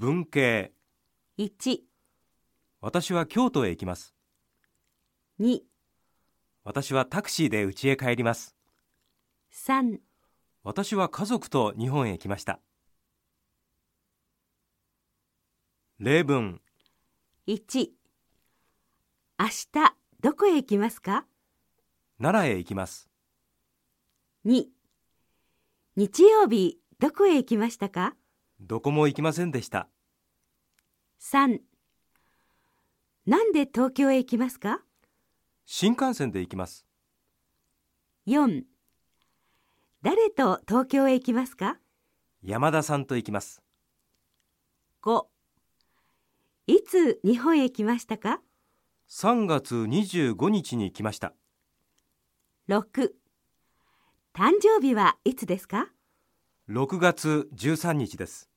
文系。1、私は京都へ行きます。2、私はタクシーで家へ帰ります。3、私は家族と日本へ来ました。例文。1明日どこへ行きますか？奈良へ行きます。2日曜日どこへ行きましたか？どこも行きませんでした。3なんで東京へ行きますか？新幹線で行きます。4誰と東京へ行きますか？山田さんと行きます。5いつ日本へ来ましたか？3月25日に来ました。6誕生日はいつですか？6月13日です